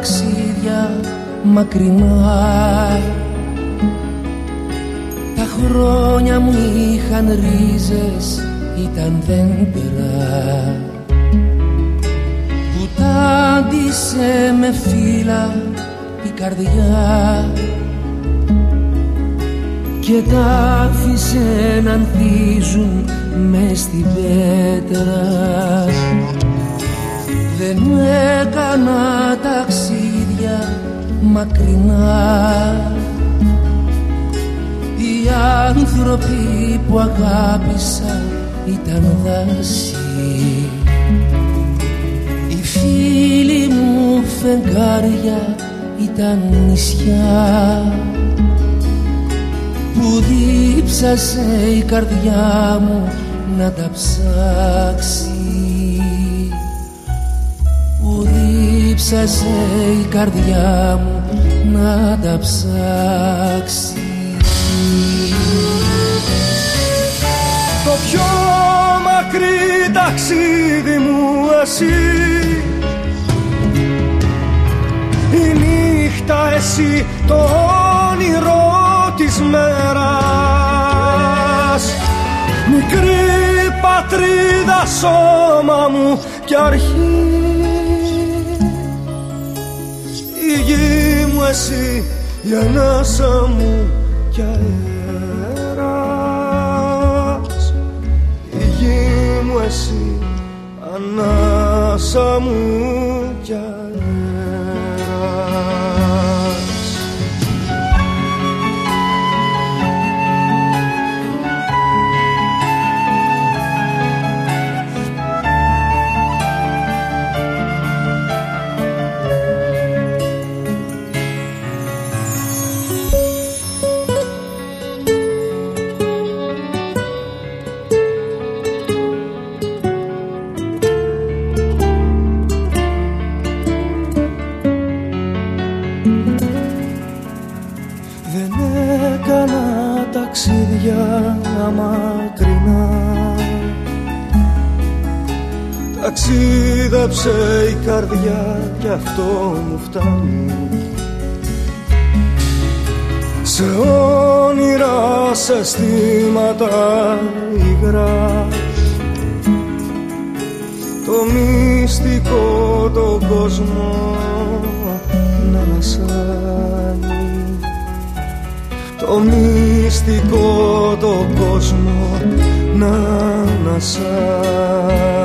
Δεν έκανα ταξίδια μακρινά. Τα χρόνια μου είχαν ρίζες, ήταν δέντρα Που τάντισε με φύλλα η καρδιά. Και τα άφησε να ανθίζουν μες στην πέτρα. Δεν έκανα ταξίδια μακρινά. Οι άνθρωποι που αγάπησα ήταν δάση Οι φίλοι μου φεγγάρια ήταν νησιά. Που δίψασε η καρδιά μου να τα ψάξει Ψάσε η καρδιά μου να τα ψάξει. Το πιο μακρύ ταξίδι μου εσύ. Η νύχτα εσύ το όνειρο της μέρας. Μικρή πατρίδα σώμα μου και αρχή γη μου εσύ η ανάσα μου κι αέρας Ταξίδεψε η καρδιά κι αυτό μου φτάνει. Σε όνειρα, σε αισθήματα υγρά. Το μυστικό το κόσμο Το μυστικό το κόσμο να ανασάνει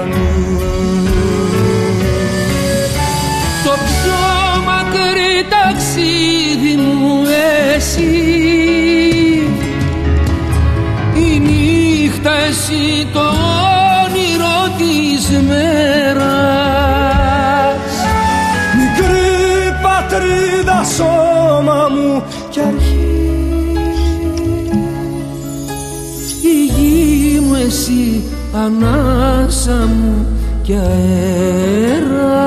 ανάσα μου και αέρα